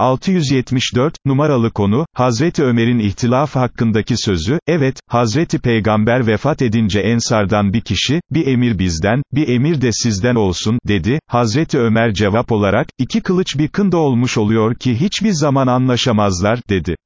674, numaralı konu, Hazreti Ömer'in ihtilaf hakkındaki sözü, evet, Hazreti Peygamber vefat edince Ensardan bir kişi, bir emir bizden, bir emir de sizden olsun, dedi, Hazreti Ömer cevap olarak, iki kılıç bir kında olmuş oluyor ki hiçbir zaman anlaşamazlar, dedi.